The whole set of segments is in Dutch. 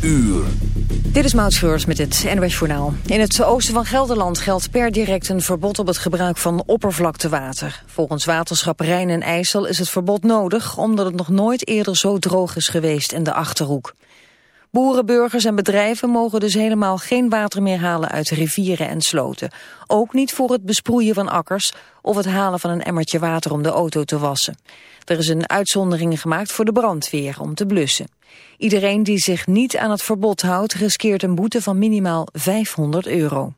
uur. Dit is Maud met het NWS Journaal. In het oosten van Gelderland geldt per direct een verbod op het gebruik van oppervlaktewater. Volgens waterschap Rijn en IJssel is het verbod nodig... omdat het nog nooit eerder zo droog is geweest in de Achterhoek. Boeren, burgers en bedrijven mogen dus helemaal geen water meer halen uit rivieren en sloten. Ook niet voor het besproeien van akkers of het halen van een emmertje water om de auto te wassen. Er is een uitzondering gemaakt voor de brandweer om te blussen. Iedereen die zich niet aan het verbod houdt riskeert een boete van minimaal 500 euro.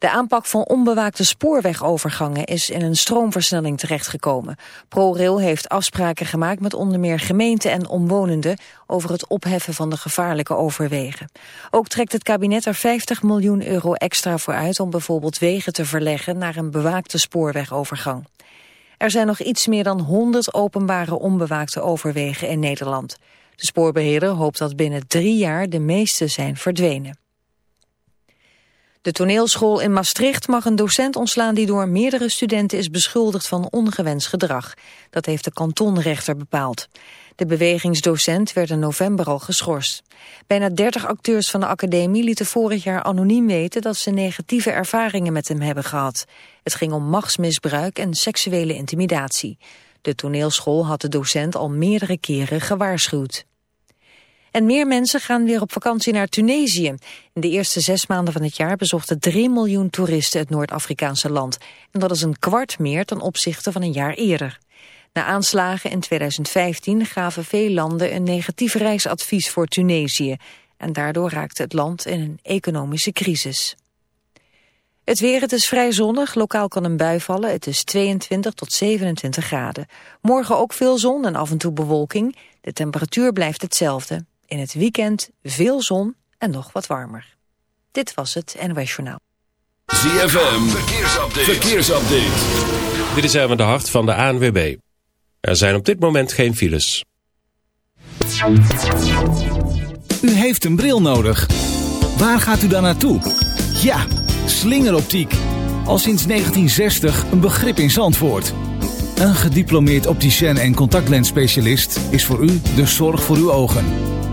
De aanpak van onbewaakte spoorwegovergangen is in een stroomversnelling terechtgekomen. ProRail heeft afspraken gemaakt met onder meer gemeenten en omwonenden over het opheffen van de gevaarlijke overwegen. Ook trekt het kabinet er 50 miljoen euro extra voor uit om bijvoorbeeld wegen te verleggen naar een bewaakte spoorwegovergang. Er zijn nog iets meer dan 100 openbare onbewaakte overwegen in Nederland. De spoorbeheerder hoopt dat binnen drie jaar de meeste zijn verdwenen. De toneelschool in Maastricht mag een docent ontslaan die door meerdere studenten is beschuldigd van ongewenst gedrag. Dat heeft de kantonrechter bepaald. De bewegingsdocent werd in november al geschorst. Bijna 30 acteurs van de academie lieten vorig jaar anoniem weten dat ze negatieve ervaringen met hem hebben gehad. Het ging om machtsmisbruik en seksuele intimidatie. De toneelschool had de docent al meerdere keren gewaarschuwd. En meer mensen gaan weer op vakantie naar Tunesië. In de eerste zes maanden van het jaar bezochten 3 miljoen toeristen het Noord-Afrikaanse land. En dat is een kwart meer ten opzichte van een jaar eerder. Na aanslagen in 2015 gaven veel landen een negatief reisadvies voor Tunesië. En daardoor raakte het land in een economische crisis. Het weer, het is vrij zonnig, lokaal kan een bui vallen. Het is 22 tot 27 graden. Morgen ook veel zon en af en toe bewolking. De temperatuur blijft hetzelfde. In het weekend veel zon en nog wat warmer. Dit was het NOS Journaal. ZFM, verkeersupdate. verkeersupdate. Dit is even de hart van de ANWB. Er zijn op dit moment geen files. U heeft een bril nodig. Waar gaat u dan naartoe? Ja, slingeroptiek. Al sinds 1960 een begrip in Zandvoort. Een gediplomeerd opticien en contactlensspecialist is voor u de zorg voor uw ogen.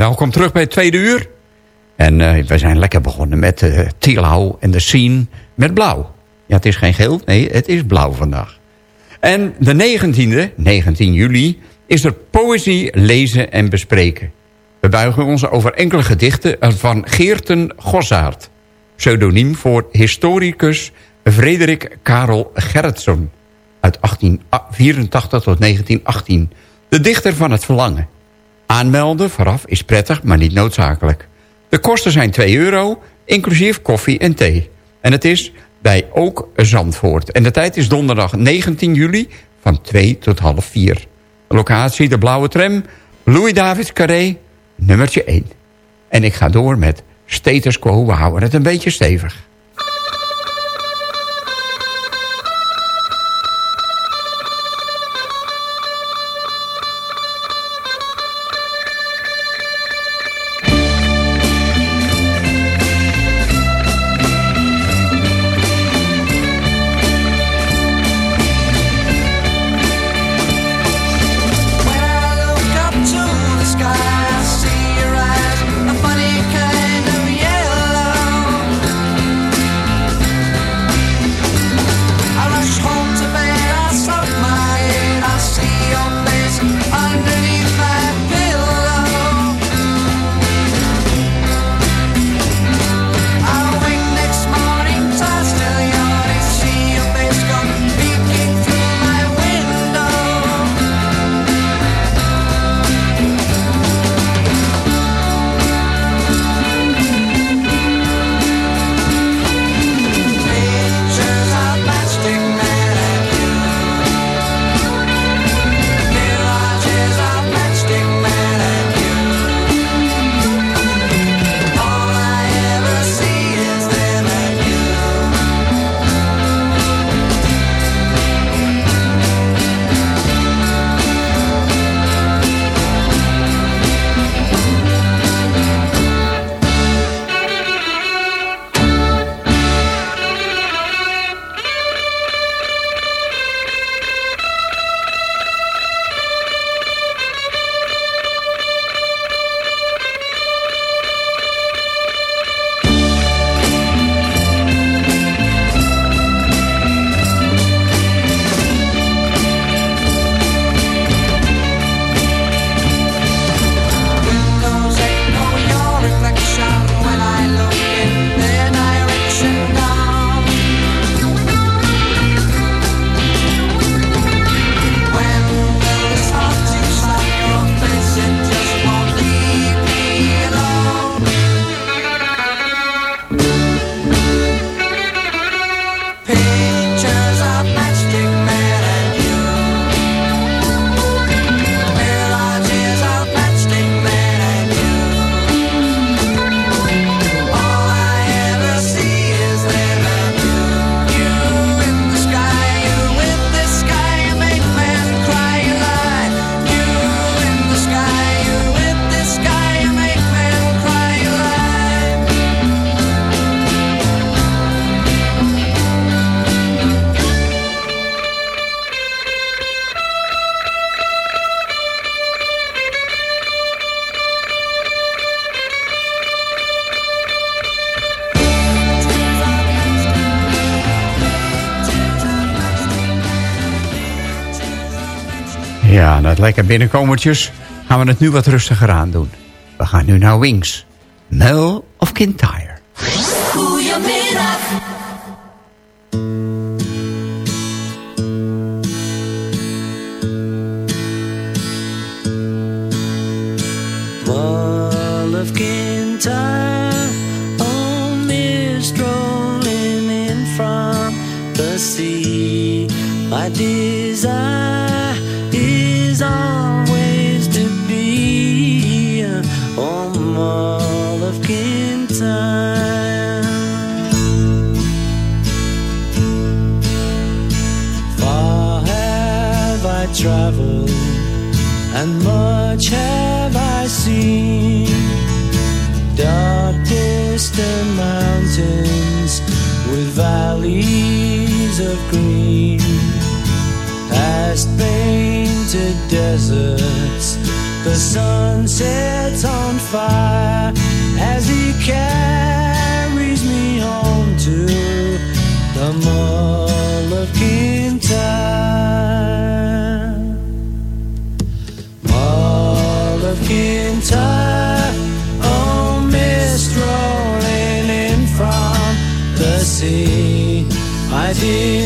Welkom terug bij het tweede uur. En eh, we zijn lekker begonnen met uh, en de Scene met blauw. Ja, het is geen geel, nee, het is blauw vandaag. En de 19e, 19 juli, is er poëzie lezen en bespreken. We buigen ons over enkele gedichten van Geerten Gossaert. Pseudoniem voor historicus Frederik Karel Gerritsen. Uit 1884 tot 1918. De dichter van het verlangen. Aanmelden vooraf is prettig, maar niet noodzakelijk. De kosten zijn 2 euro, inclusief koffie en thee. En het is bij Ook Zandvoort. En de tijd is donderdag 19 juli van 2 tot half 4. Locatie de Blauwe Tram, Louis David Carré, nummertje 1. En ik ga door met status quo, we houden het een beetje stevig. Lekker binnenkomertjes gaan we het nu wat rustiger aan doen. We gaan nu naar Wings. Mel of Kintyre. You.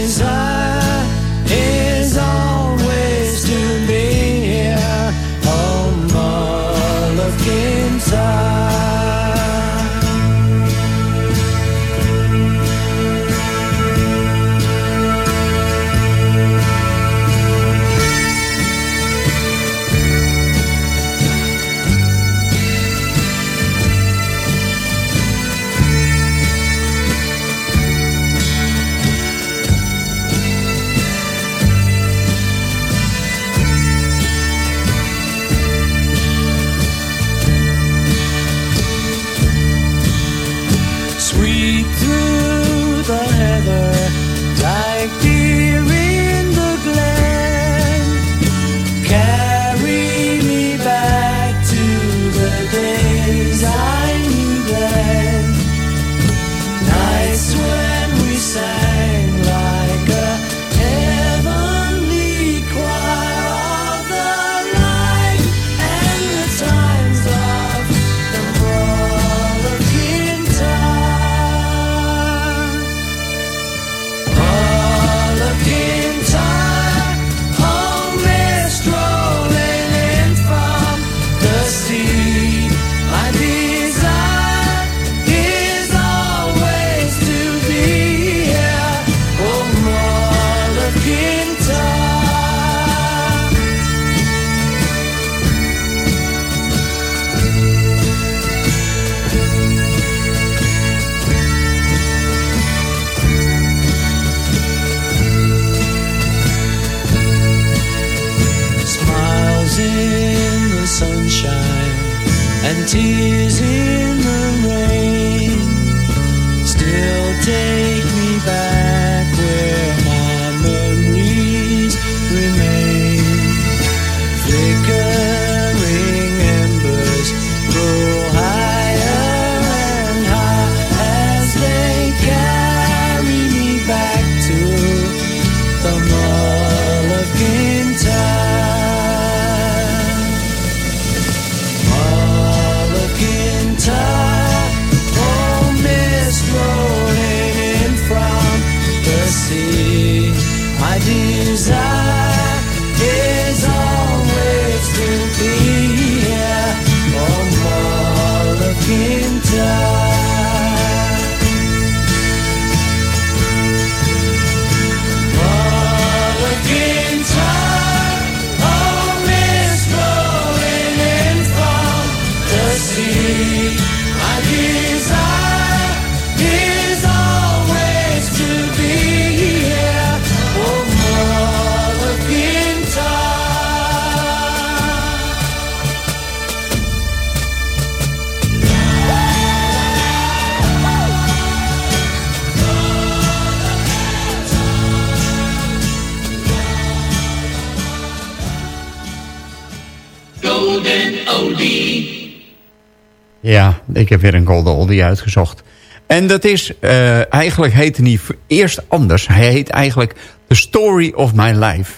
ik heb weer een Golden Oldie uitgezocht. En dat is, eh, eigenlijk heette hij eerst anders. Hij heet eigenlijk The Story of My Life.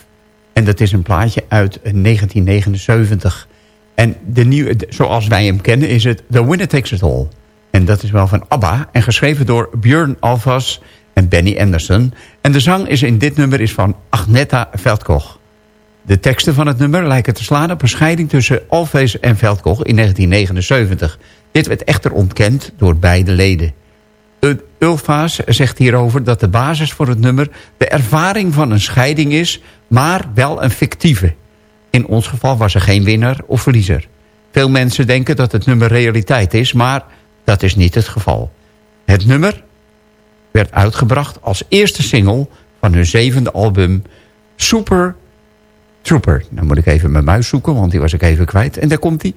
En dat is een plaatje uit eh, 1979. En de nieuwe, zoals wij hem kennen is het The Winner Takes It All. En dat is wel van ABBA. En geschreven door Björn Alvas en Benny Anderson. En de zang is in dit nummer is van Agneta Veldkoch. De teksten van het nummer lijken te slaan op een scheiding tussen Alves en Veldkoch in 1979. Dit werd echter ontkend door beide leden. E-, Ulfaas zegt hierover dat de basis voor het nummer... de ervaring van een scheiding is, maar wel een fictieve. In ons geval was er geen winnaar of verliezer. Veel mensen denken dat het nummer realiteit is, maar dat is niet het geval. Het nummer werd uitgebracht als eerste single van hun zevende album Super Trooper. Dan moet ik even mijn muis zoeken, want die was ik even kwijt. En daar komt hij.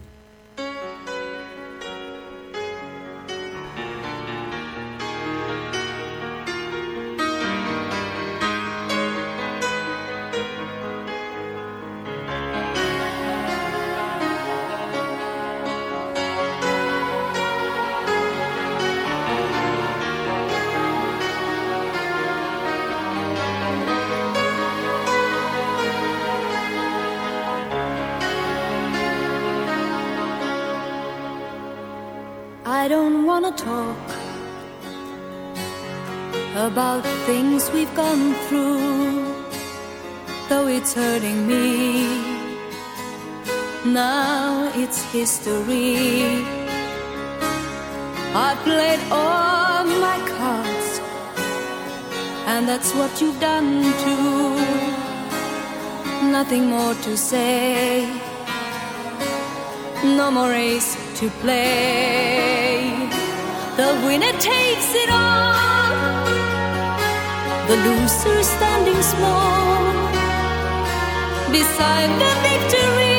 The loser standing small beside the victory.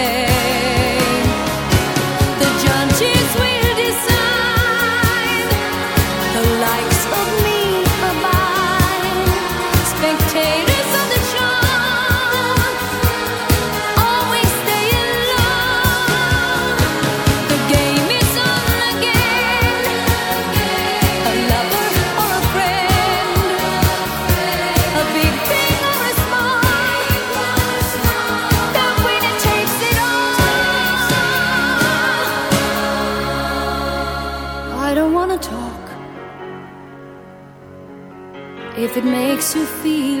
If it makes you feel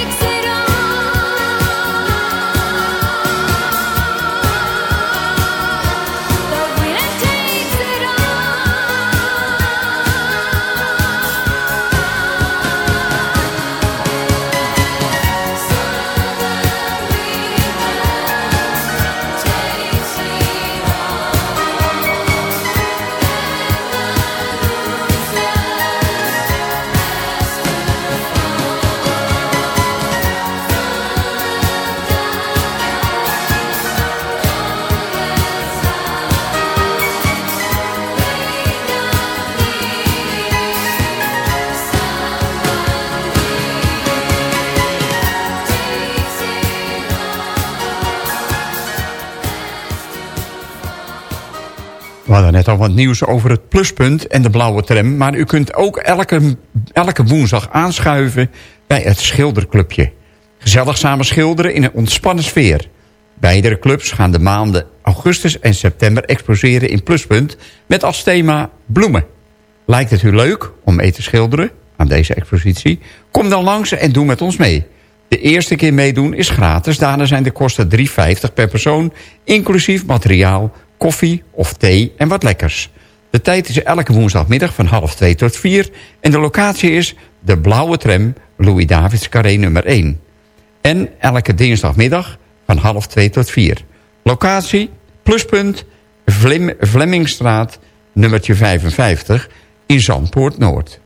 net al wat nieuws over het pluspunt en de blauwe tram... maar u kunt ook elke, elke woensdag aanschuiven bij het schilderclubje. Gezellig samen schilderen in een ontspannen sfeer. Beide clubs gaan de maanden augustus en september exposeren in pluspunt... met als thema bloemen. Lijkt het u leuk om mee te schilderen aan deze expositie? Kom dan langs en doe met ons mee. De eerste keer meedoen is gratis. Daarna zijn de kosten 3,50 per persoon... inclusief materiaal, koffie of thee en wat lekkers. De tijd is elke woensdagmiddag van half 2 tot 4... en de locatie is de Blauwe Tram Louis Davids Carré nummer 1. En elke dinsdagmiddag van half 2 tot 4. Locatie, pluspunt, Vlem Vlemmingstraat, nummertje 55 in Zandpoort Noord.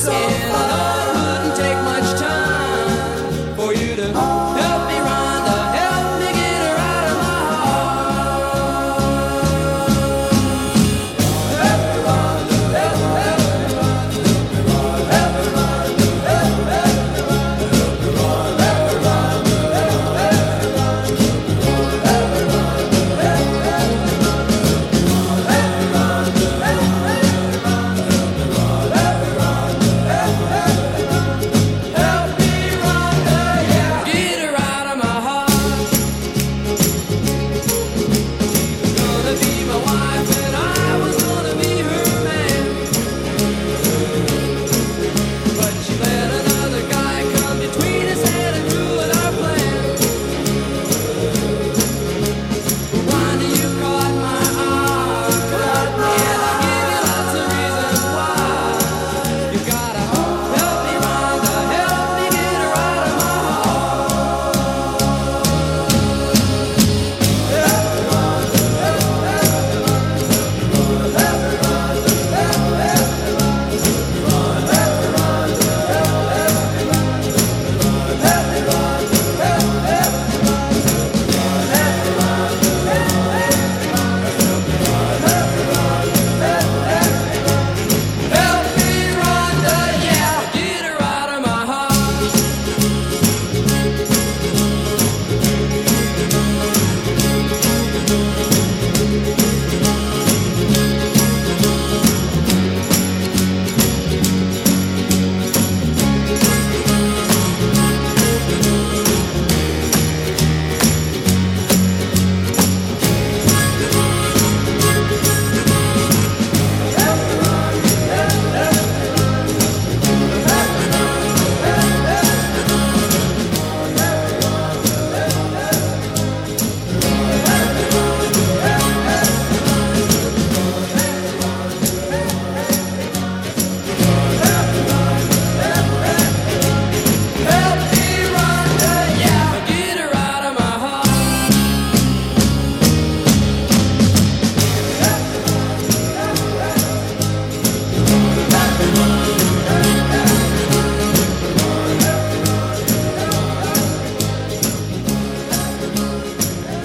So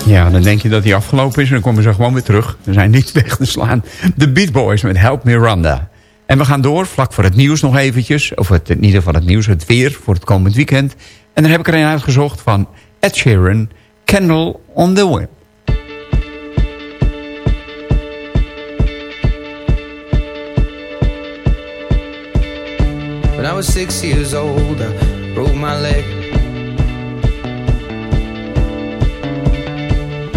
Ja, dan denk je dat hij afgelopen is en dan komen ze gewoon weer terug. Ze zijn niet weg te slaan. De Beat Boys met Help Miranda. En we gaan door, vlak voor het nieuws nog eventjes. Of het, in ieder geval het nieuws, het weer voor het komend weekend. En dan heb ik er een uitgezocht van Ed Sheeran, Candle on the Wind. When I was six years old, I my leg.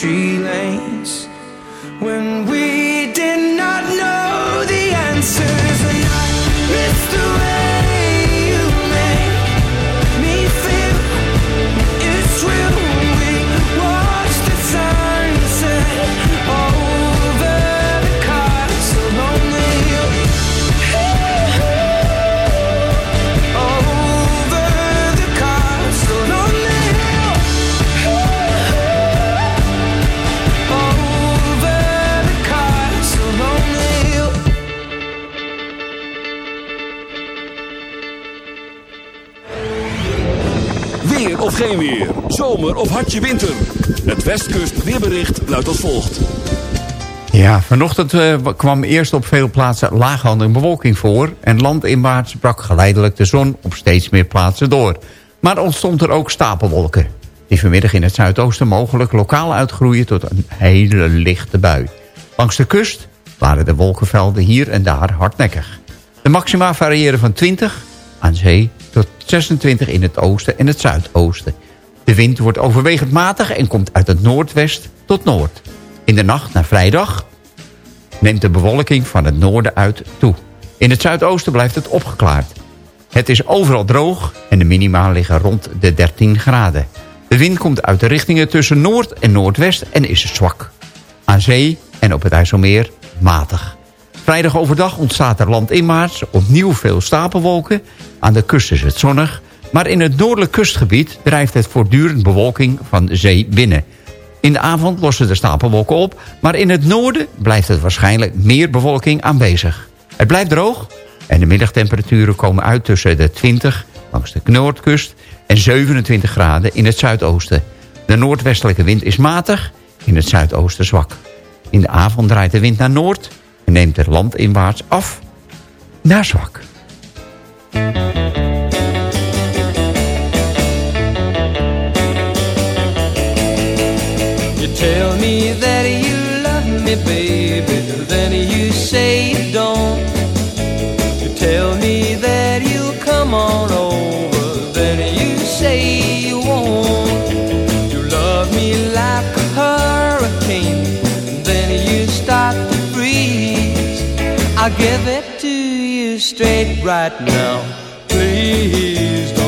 tree lanes. Het Westkust weerbericht luidt als volgt. Ja, vanochtend eh, kwam eerst op veel plaatsen laaghand en bewolking voor... en landinwaarts brak geleidelijk de zon op steeds meer plaatsen door. Maar ontstond er ook stapelwolken... die vanmiddag in het zuidoosten mogelijk lokaal uitgroeien tot een hele lichte bui. Langs de kust waren de wolkenvelden hier en daar hardnekkig. De maxima variëren van 20 aan zee tot 26 in het oosten en het zuidoosten. De wind wordt overwegend matig en komt uit het noordwest tot noord. In de nacht naar vrijdag neemt de bewolking van het noorden uit toe. In het zuidoosten blijft het opgeklaard. Het is overal droog en de minima liggen rond de 13 graden. De wind komt uit de richtingen tussen noord en noordwest en is zwak. Aan zee en op het IJsselmeer matig. Vrijdag overdag ontstaat er landinwaarts opnieuw veel stapelwolken. Aan de kust is het zonnig. Maar in het noordelijk kustgebied drijft het voortdurend bewolking van zee binnen. In de avond lossen de stapelwolken op, maar in het noorden blijft het waarschijnlijk meer bewolking aanwezig. Het blijft droog en de middagtemperaturen komen uit tussen de 20 langs de noordkust en 27 graden in het zuidoosten. De noordwestelijke wind is matig, in het zuidoosten zwak. In de avond draait de wind naar noord en neemt het landinwaarts af naar zwak. Tell me that you love me, baby, then you say you don't. You tell me that you'll come on over, then you say you won't. You love me like a hurricane, then you start to freeze. I'll give it to you straight right now. Please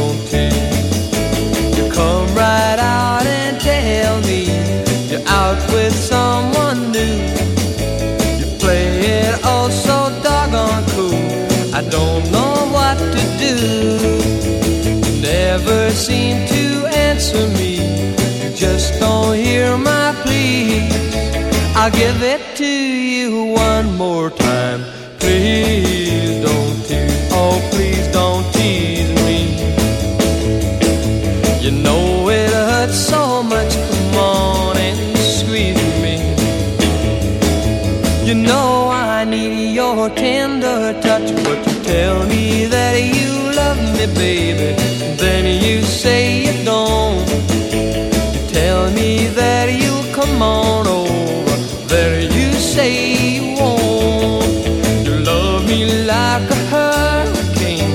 seem to answer me. You just don't hear my pleas. I'll give it to you one more time. Please don't tease. Oh, please don't tease me. You know it hurts so much. Come on and squeeze me. You know I need your tender touch, but you tell me that you love me, baby. You say you don't. Tell me that you'll come on over. Then you say you won't. You love me like a hurricane.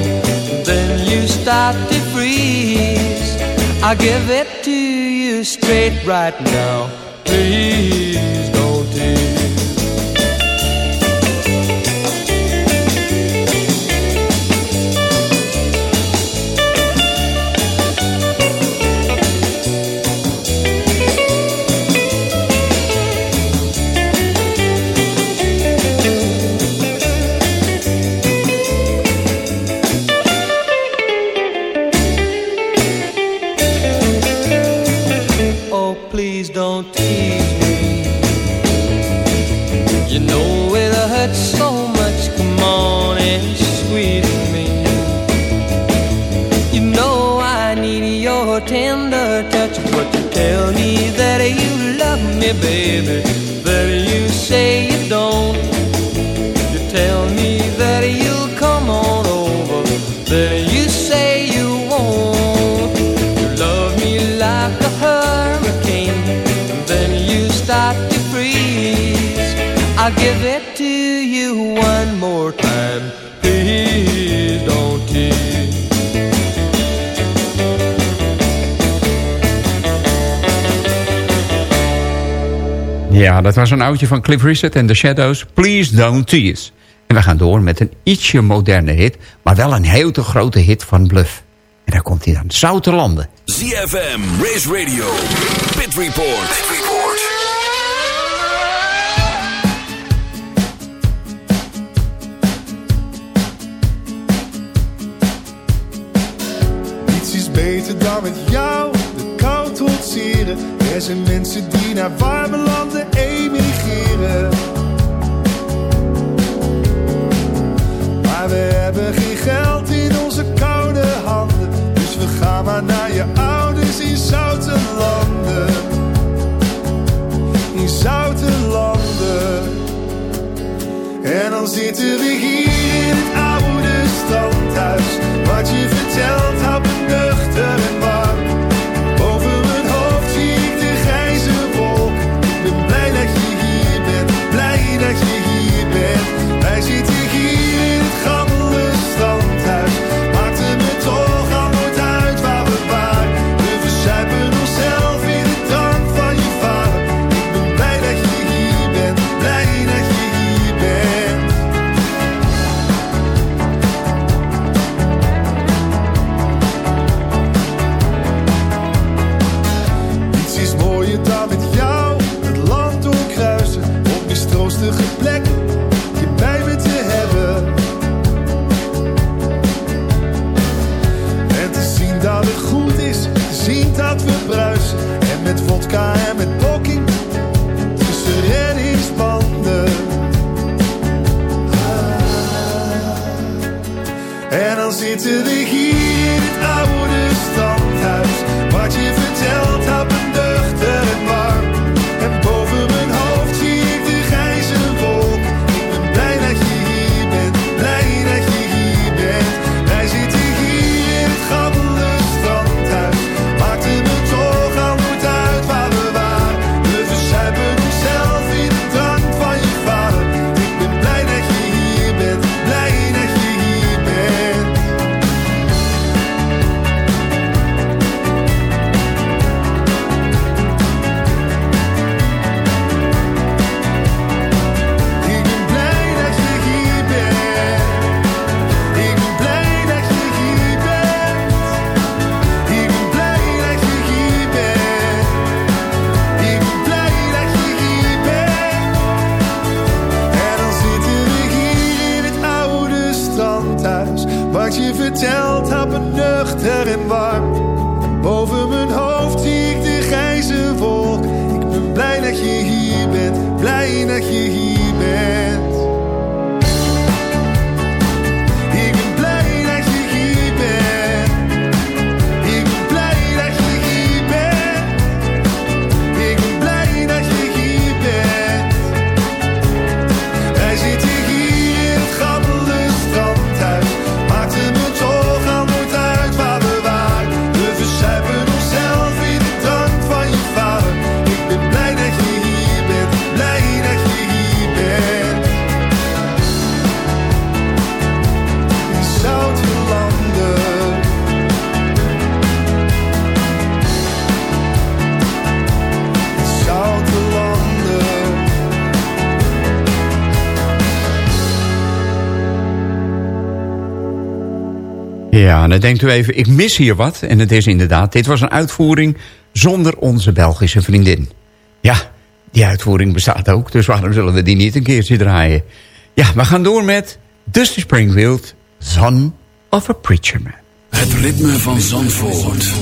Then you start to freeze. I give it to you straight right now. Please Ja, dat was een oudje van Cliff Richard en The Shadows. Please Don't Tease. En we gaan door met een ietsje moderne hit... maar wel een heel te grote hit van Bluff. En daar komt hij dan. Zouterlanden. ZFM, Race Radio, Pit Report. Pit Report. Niets is beter dan met jou. Er zijn mensen die naar warme landen emigreren. Maar we hebben geen geld in onze koude handen. Dus we gaan maar naar je ouders in zoute landen. In zoute landen. En dan zitten we hier in het oude standhuis. Wat je vertelt houdt me Nou, dan denkt u even, ik mis hier wat. En het is inderdaad, dit was een uitvoering zonder onze Belgische vriendin. Ja, die uitvoering bestaat ook, dus waarom zullen we die niet een keertje draaien? Ja, we gaan door met Dusty Springfield, Son of a Preacher Man. Het ritme van Zandvoort.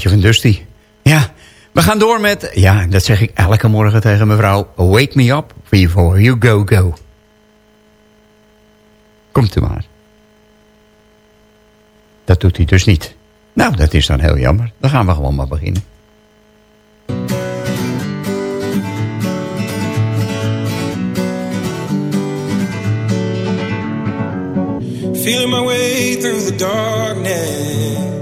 van Dusty. Ja, we gaan door met... Ja, dat zeg ik elke morgen tegen mevrouw. Wake me up before you go go. Komt u maar. Dat doet hij dus niet. Nou, dat is dan heel jammer. Dan gaan we gewoon maar beginnen. Feeling my way through the darkness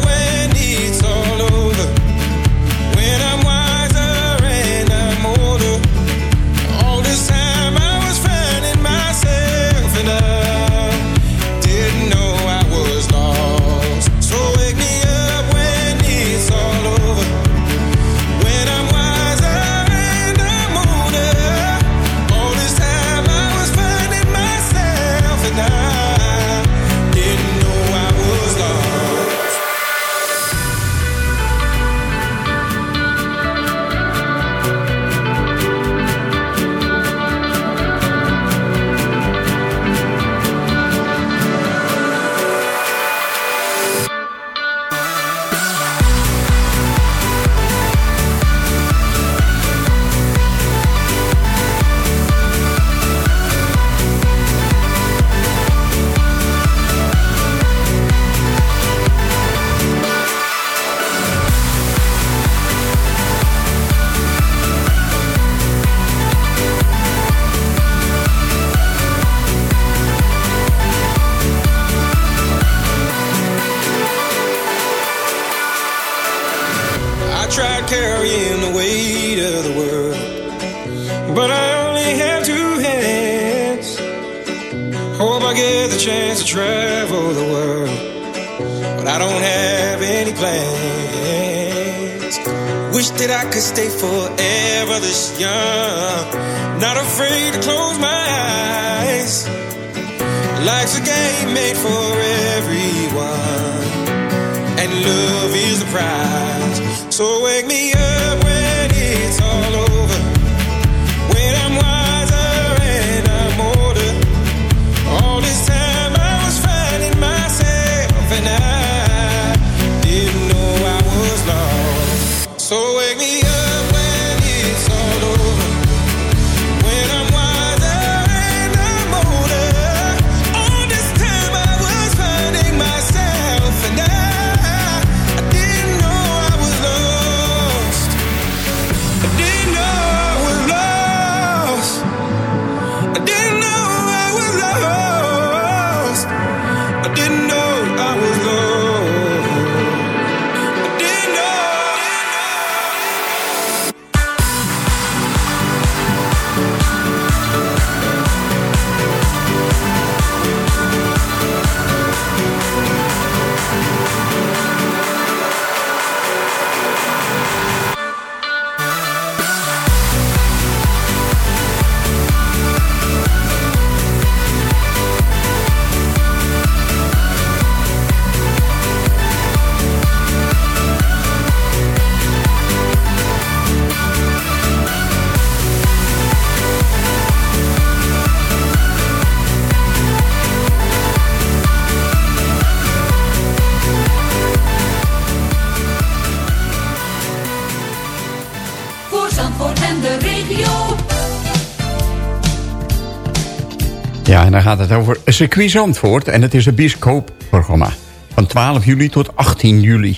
Gaat het over circuit Zandvoort. En het is een bioscoopprogramma. Van 12 juli tot 18 juli.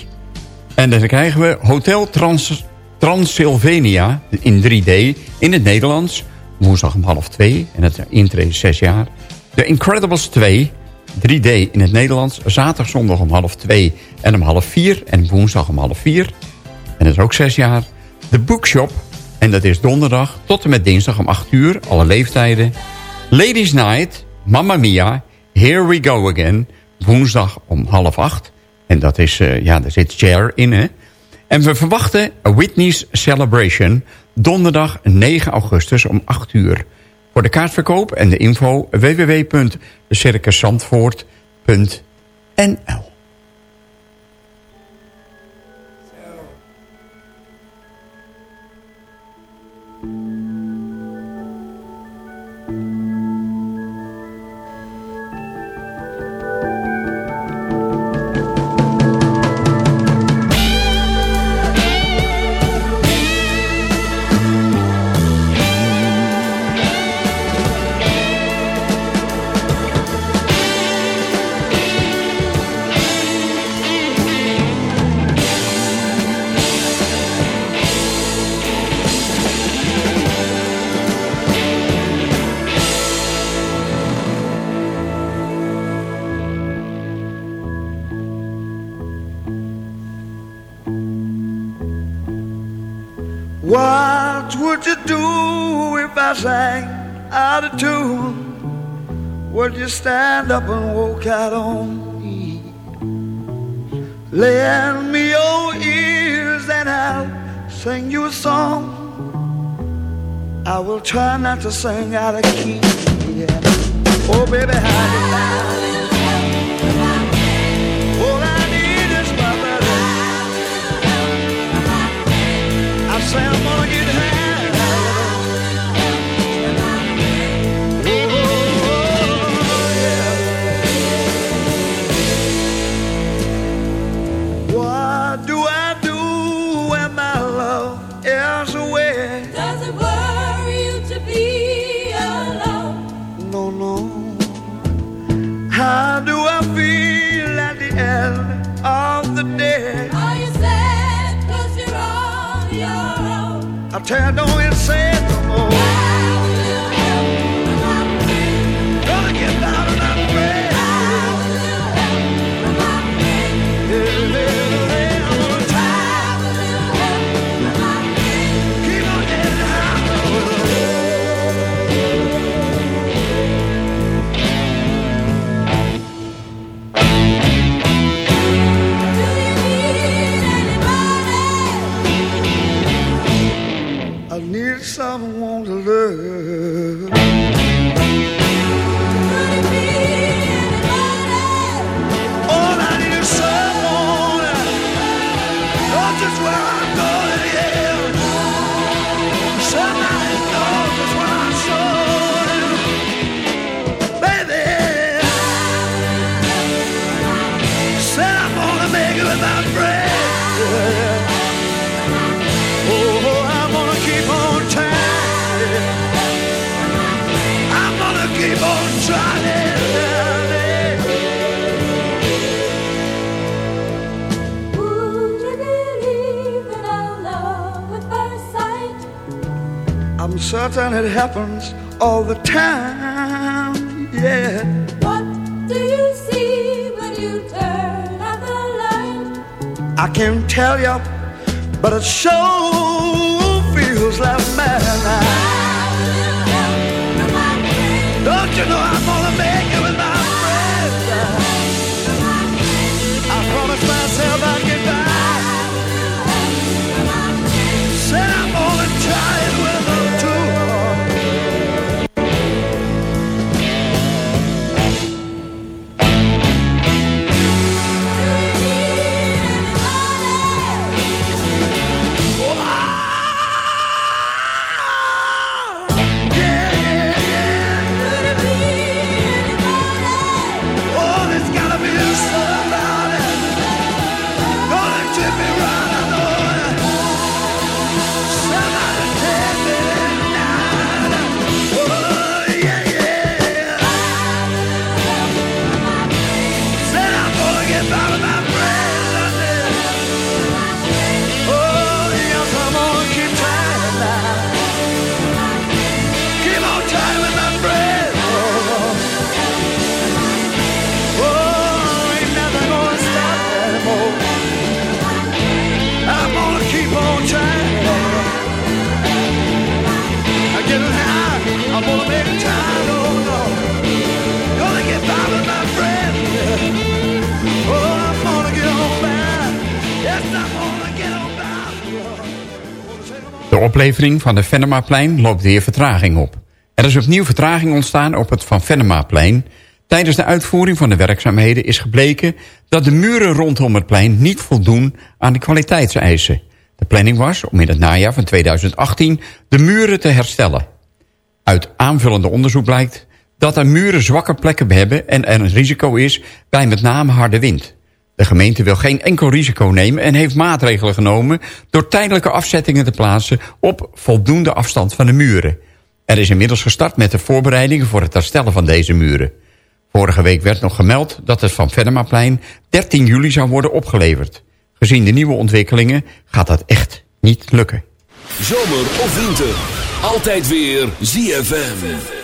En dan krijgen we Hotel Trans Transylvania in 3D in het Nederlands. Woensdag om half 2. En het intree is 6 jaar. The Incredibles 2. 3D in het Nederlands. Zaterdag, zondag om half 2 en om half 4. En woensdag om half 4. En dat is ook 6 jaar. The Bookshop. En dat is donderdag tot en met dinsdag om 8 uur. Alle leeftijden. Ladies Night, Mamma Mia, Here We Go Again. Woensdag om half acht. En dat is, eh, ja, daar zit Cher in, hè. En we verwachten A Whitney's Celebration. Donderdag 9 augustus om 8 uur. Voor de kaartverkoop en de info www.circuszandvoort.nl out on me? Lend me your ears and I'll sing you a song. I will try not to sing out of key. Yeah. Oh, baby, I tell you, don't even say someone to love. Certain it happens all the time. Yeah. What do you see when you turn out the light? I can't tell you, but it sure feels like madness. Don't you know I'm by. De oplevering van de Venemaplein loopt weer vertraging op. Er is opnieuw vertraging ontstaan op het Van Venemaplein. Tijdens de uitvoering van de werkzaamheden is gebleken... dat de muren rondom het plein niet voldoen aan de kwaliteitseisen. De planning was om in het najaar van 2018 de muren te herstellen. Uit aanvullende onderzoek blijkt dat er muren zwakke plekken hebben... en er een risico is bij met name harde wind. De gemeente wil geen enkel risico nemen en heeft maatregelen genomen... door tijdelijke afzettingen te plaatsen op voldoende afstand van de muren. Er is inmiddels gestart met de voorbereidingen voor het herstellen van deze muren. Vorige week werd nog gemeld dat het Van Venemaplein 13 juli zou worden opgeleverd. Gezien de nieuwe ontwikkelingen gaat dat echt niet lukken. Zomer of winter, altijd weer ZFM.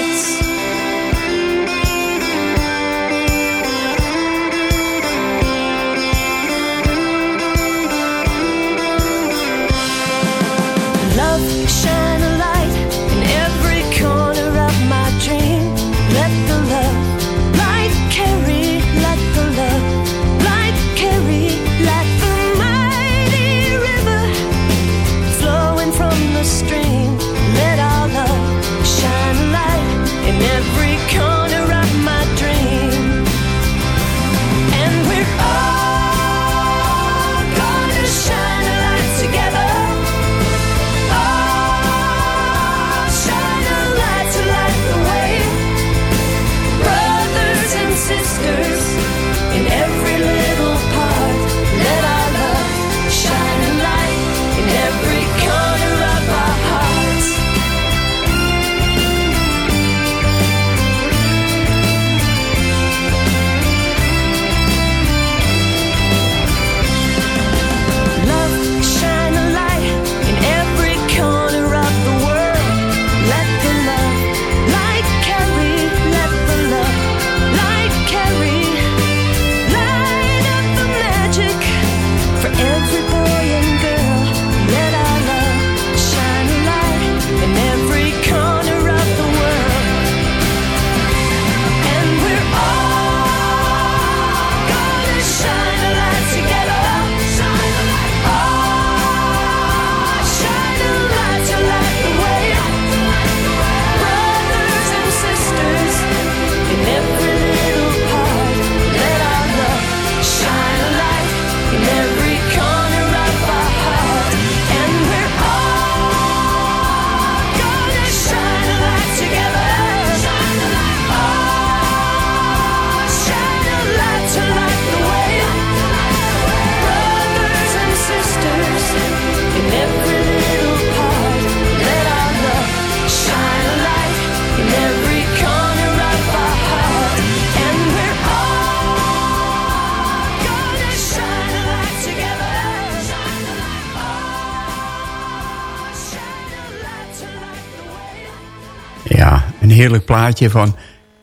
Plaatje van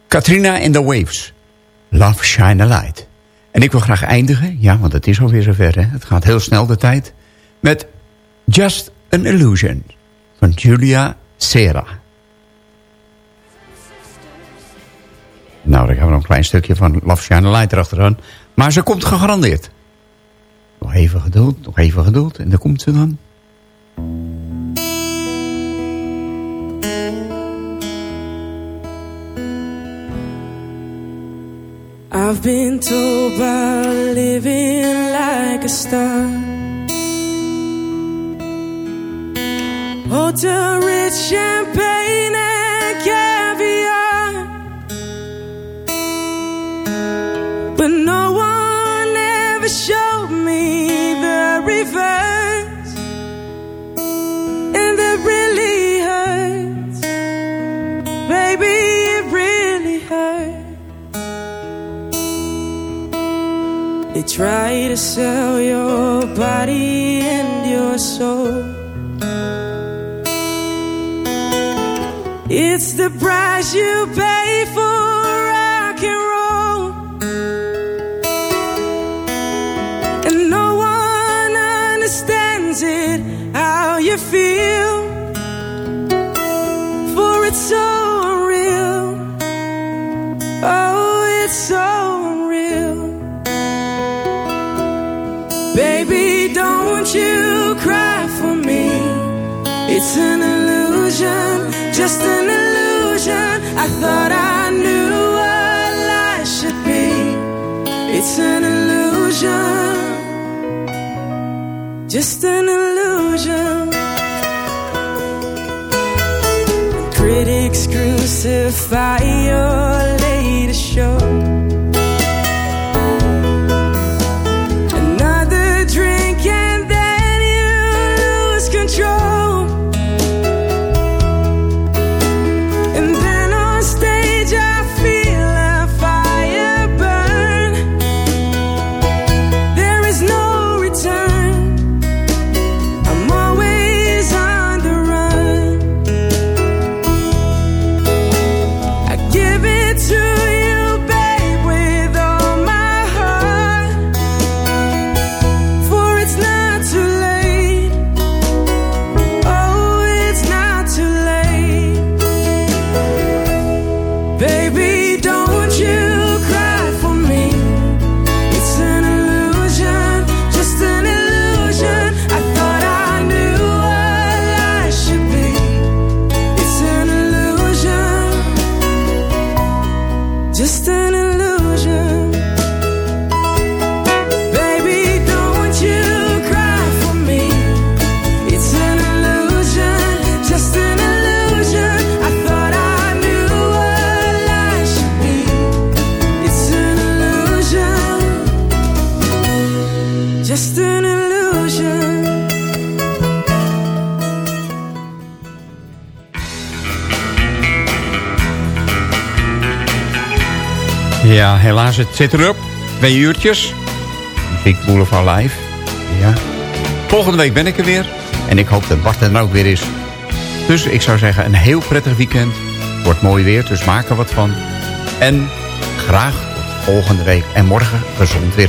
Katrina and the Waves. Love Shine a Light. En ik wil graag eindigen, ja, want het is alweer zover. Hè? Het gaat heel snel de tijd. Met Just an Illusion van Julia Serra. Nou, daar gaan we nog een klein stukje van Love Shine a Light erachteraan. Maar ze komt gegarandeerd. Nog even geduld, nog even geduld. En daar komt ze dan. I've been told by living like a star. Hotel rich champagne try to sell your body and your soul. It's the price you pay illusion, just an illusion. I thought I knew what life should be. It's an illusion, just an illusion. Critics crucify your het zit erop. Twee uurtjes. Muziek Boulevard Live. Ja. Volgende week ben ik er weer. En ik hoop dat Bart er ook weer is. Dus ik zou zeggen, een heel prettig weekend. Wordt mooi weer, dus maak er wat van. En graag volgende week. En morgen gezond weer.